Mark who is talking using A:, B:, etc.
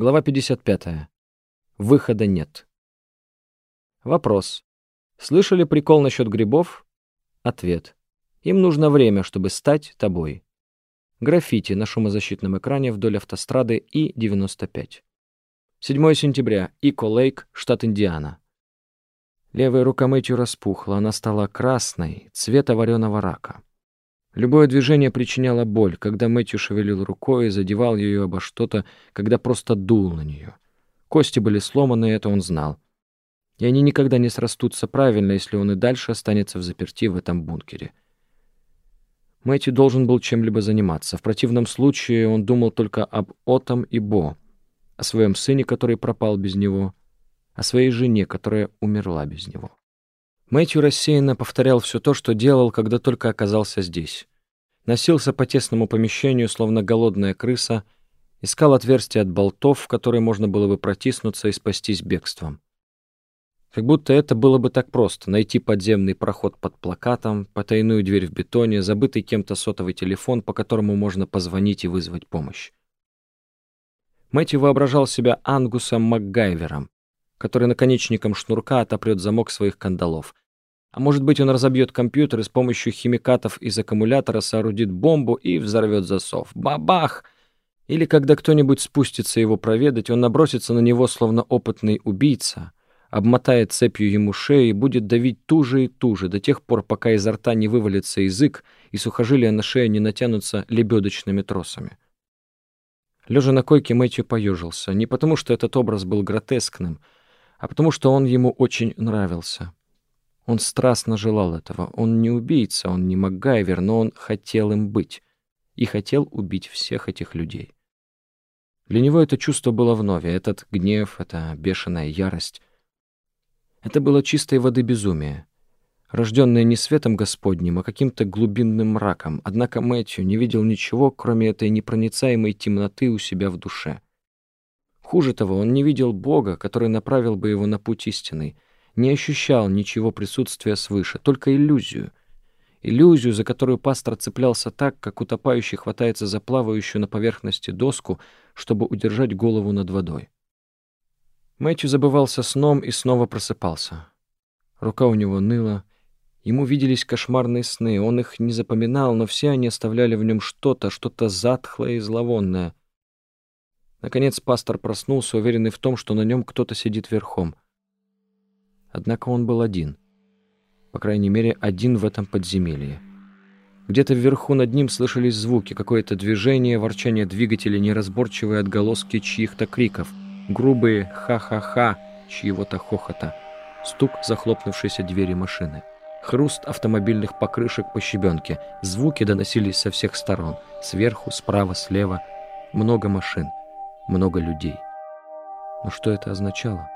A: Глава 55. Выхода нет. Вопрос. Слышали прикол насчет грибов? Ответ. Им нужно время, чтобы стать тобой. Граффити на шумозащитном экране вдоль автострады И-95. 7 сентября. Ико-Лейк, штат Индиана. Левая рука Мэтью распухла, она стала красной, цвета вареного рака. Любое движение причиняло боль, когда Мэтью шевелил рукой и задевал ее обо что-то, когда просто дул на нее. Кости были сломаны, это он знал. И они никогда не срастутся правильно, если он и дальше останется в заперти в этом бункере. Мэтью должен был чем-либо заниматься. В противном случае он думал только об Отом и Бо, о своем сыне, который пропал без него, о своей жене, которая умерла без него. Мэтью рассеянно повторял все то, что делал, когда только оказался здесь. Носился по тесному помещению, словно голодная крыса, искал отверстия от болтов, в которые можно было бы протиснуться и спастись бегством. Как будто это было бы так просто — найти подземный проход под плакатом, потайную дверь в бетоне, забытый кем-то сотовый телефон, по которому можно позвонить и вызвать помощь. Мэтью воображал себя Ангусом МакГайвером, который наконечником шнурка отопрет замок своих кандалов. А может быть, он разобьет компьютер и с помощью химикатов из аккумулятора соорудит бомбу и взорвет засов. Бабах! Или когда кто-нибудь спустится его проведать, он набросится на него, словно опытный убийца, обмотает цепью ему шею и будет давить туже и туже до тех пор, пока изо рта не вывалится язык и сухожилия на шее не натянутся лебедочными тросами. Лежа на койке, Мэтью поежился. Не потому, что этот образ был гротескным — а потому что он ему очень нравился. Он страстно желал этого. Он не убийца, он не МакГайвер, но он хотел им быть. И хотел убить всех этих людей. Для него это чувство было вновь, этот гнев, эта бешеная ярость. Это было чистой воды безумие, рожденное не светом Господним, а каким-то глубинным мраком. Однако Мэтью не видел ничего, кроме этой непроницаемой темноты у себя в душе. Хуже того, он не видел Бога, который направил бы его на путь истинный, не ощущал ничего присутствия свыше, только иллюзию. Иллюзию, за которую пастор цеплялся так, как утопающий хватается за плавающую на поверхности доску, чтобы удержать голову над водой. Мэтью забывался сном и снова просыпался. Рука у него ныла. Ему виделись кошмарные сны. Он их не запоминал, но все они оставляли в нем что-то, что-то затхлое и зловонное. Наконец пастор проснулся, уверенный в том, что на нем кто-то сидит верхом. Однако он был один. По крайней мере, один в этом подземелье. Где-то вверху над ним слышались звуки, какое-то движение, ворчание двигателя, неразборчивые отголоски чьих-то криков, грубые «ха-ха-ха» чьего-то хохота, стук захлопнувшейся двери машины, хруст автомобильных покрышек по щебенке, звуки доносились со всех сторон, сверху, справа, слева, много машин много людей. Но что это означало?